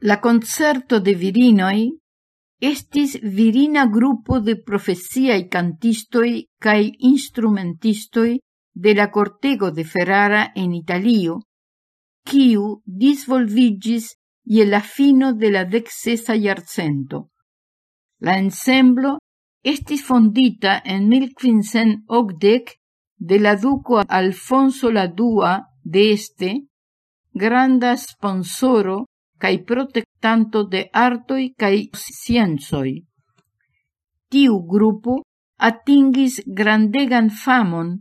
La concerto de virinoi estis virina grupo de profesiaj cantistoi cae instrumentistoi de la cortego de Ferrara en Italio, quiu disvolvigis ie la fino de la dexesa iarcento. La ensemblo estis fondita en 1580 de la duco Alfonso la Dua de este, granda sponsoro cae protectanto de artoi cae scienzoi. Tiu grupo atingis grandegan famon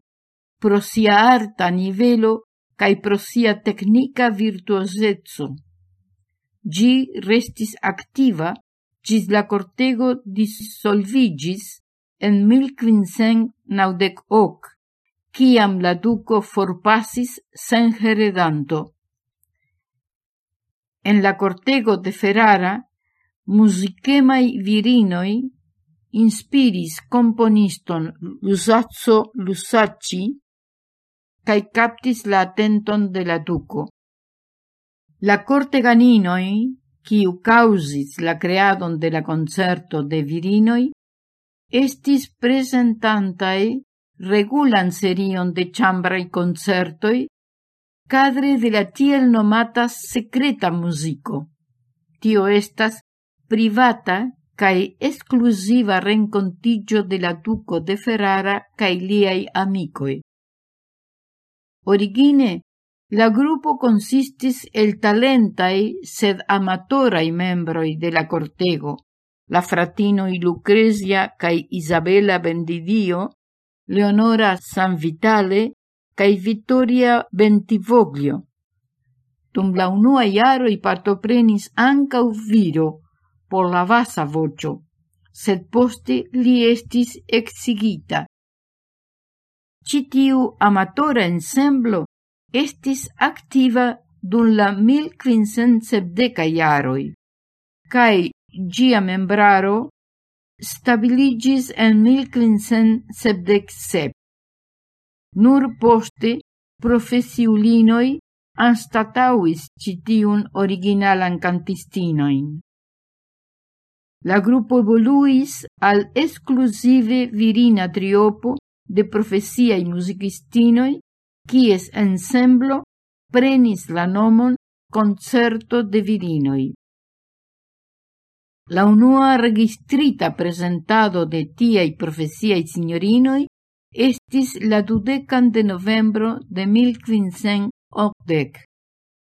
pro sia arta nivelo cae pro sia tecnica virtuosezzo. Gi restis activa gis la cortego dissolvigis en 1598, ciam la duco forpasis sen heredanto en la cortego de Ferrara, musicemai virinoi inspiris componiston Lusazzo Lusacci cae captis la attenton de la duco. La corteganinoi, quiu causis la creadon de la concerto de virinoi, estis presentantae regulan serion de chambrai concertoi cadre de la tiel nomata secreta musico. Tio estas privata cae exclusiva rencontigio de la duco de Ferrara cae liai amicoi. Origine, la gruppo consistis el talentai sed amatorai membroi de la cortego, la fratinoi Lucrezia cae Isabella Bendidio, Leonora San cae Vittoria Bentivoglio. Dum la unua iaro i partoprenis ankaŭ viro por la vasa vocio, sed poste li estis exigita. Citiu amatora ensemblo estis activa dun la 1570 iaroi, cae gia membraro stabiligis en 1577. Nur poste profesiulinoi anstatauis citiun originalan cantistinoin. La grupo evoluis al exclusive virina triopo de profesiai musicistinoi, quies ensemblo prenis la nomon Concerto de virinoi. La unua registrita presentado de tiai profesiai signorinoi estis la dudecan de novembro de 1580.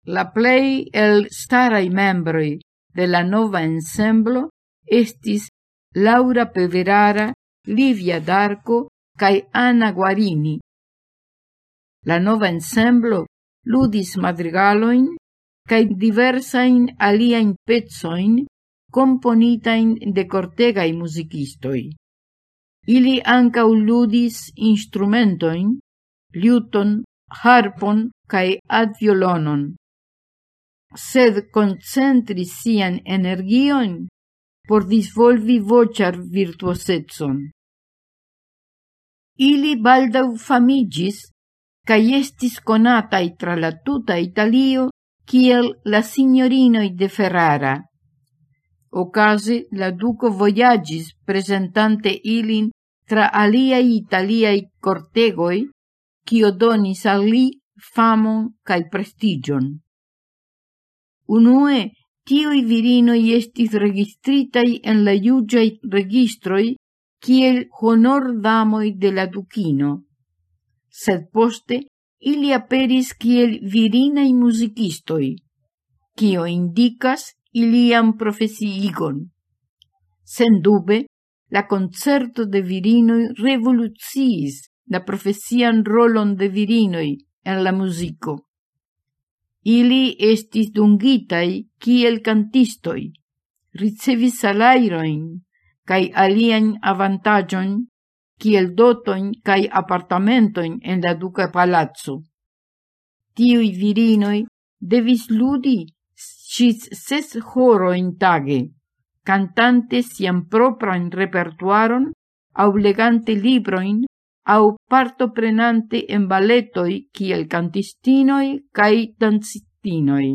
La plei el starai membroi de la nova ensemblo estis Laura Peverara, Livia Darco cae Anna Guarini. La nova ensemblo ludis madrigaloin cae diversain aliaen pezzoin componitain de cortegai musicistoi. Ili ancau ludis instrumentoin, liuton, harpon kaj adviolonon, sed koncentris sian energion por disvolvi vocar virtuosetson. Ili baldau famigis cae estis conatai tra la tuta Italio kiel la signorinoi de Ferrara. Ocase la duco voyagis presentante ilin tra aliai italiai cortegoi, cio donis al li famon cae prestigion. Unue, tioi virinoi estis registritai en la iugiai registroi kiel honor damoi de la ducino, sed poste ili aperis kiel virinai musicistoi, cio indicas iliam profesiigon. Sendube, la concerto de virinoi revoluciis la profesian rolon de virinoi en la musico. Ili estis dungitai kiel cantistoi, ricevis salairoin cae alien avantagion kiel dotoin cae apartamentoin en la duca palazzo. Tiui virinoi devis ludi cis ses horoin tage, cantante sian propran repertuaron, au legante libroin, au partoprenante en balletoi kiel cantistinoi cae dancistinoi.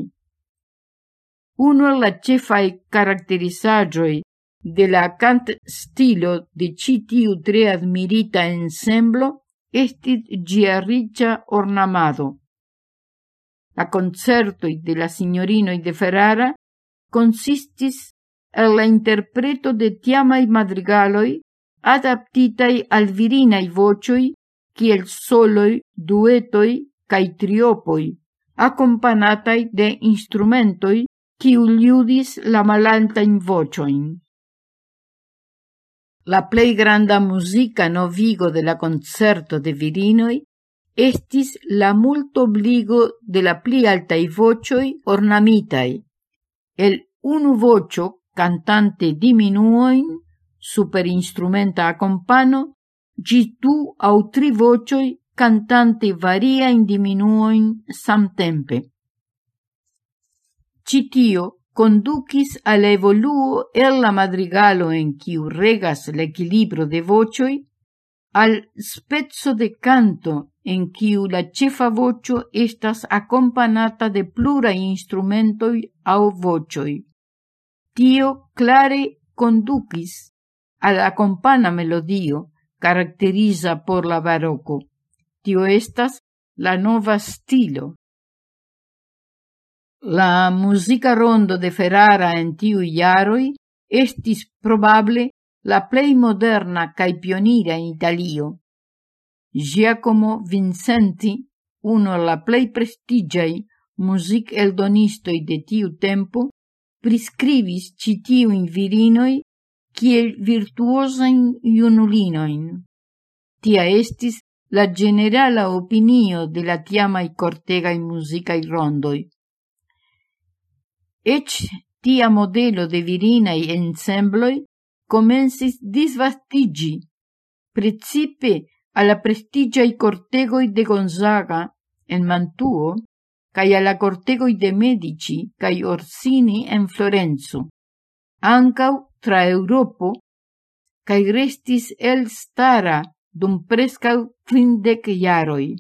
Uno el la cefae caracterizagioi de la cant stilo de citiu tre admirita ensemblo estit gia ornamado, La concertoi de la signorinoi de Ferrara consistis el la interpreto de tiamai madrigaloi adaptitai al virinai vocioi kiel soloi, duetoi cae triopoi, accompanatai de instrumentoi kiu liudis la malanta in vocioin. La plei granda musica novigo de la concerto de virinoi estis la multobligo de la pli altai vocioi ornamitai. el unu vocio cantante diminuoin super instrumenta accompano, gi tu au tri vocioi cantante variain diminuoin samtempe. Citio conducis al evoluo el la madrigalo en quiu regas l'equilibro de vocioi al spezzo de canto en quiu la cefa vocio estas accompagnata de plura instrumentoi au vocioi. Tio clare conducis al akompana melodio caracteriza por la baroco. Tio estas la nova stilo. La musica rondo de Ferrara en tiu iaroi estis probable la plei moderna cae pionira in Italio. Giacomo Vincenti, uno la plei prestigiai music eldonistoi de tiu tempo, prescrivis citiuin virinoi kiel virtuosain iunulinoin. Tia estis la generala opinio de la tiamai cortegai musicai rondoi. Ec tia modelo de virinai ensembloi comensis disvastigi, principe alla prestigiai cortegoi de Gonzaga en Mantuo cae alla cortegoi de Medici cae Orsini en Florenzo, ancau tra Europo, cae restis el stara dum prescau trindec iaroi.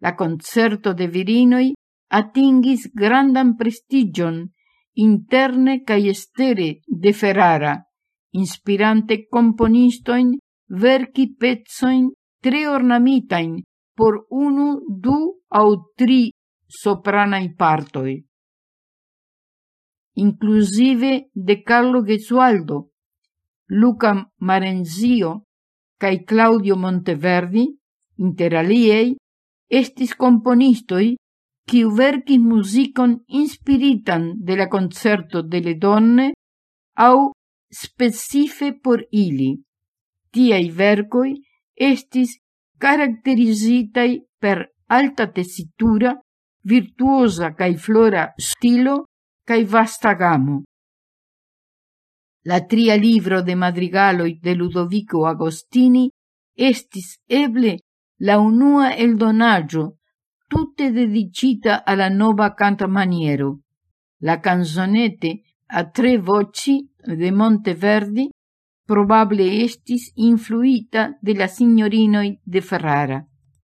La concerto de virinoi atingis grandan prestigion interne cae estere de Ferrara, inspirante componistoin verki pezzoin tre ornamitain por unu, du au tri sopranai partoi. Inclusive de Carlo Gesualdo, Luca Marenzio cae Claudio Monteverdi, interaliei, estis componistoi quiu vercis musicon inspiritan de la concerto de le donne au specife por ili. Tiai vercoi estis caracterizitai per alta tessitura, virtuosa cae flora stilo cae vasta gamo. La tria libro de madrigaloi de Ludovico Agostini estis eble la unua el donaggio tutte dedicita alla nova canta maniero. La canzonete a tre voci de Monteverdi probable estis influita de la signorinoi de Ferrara.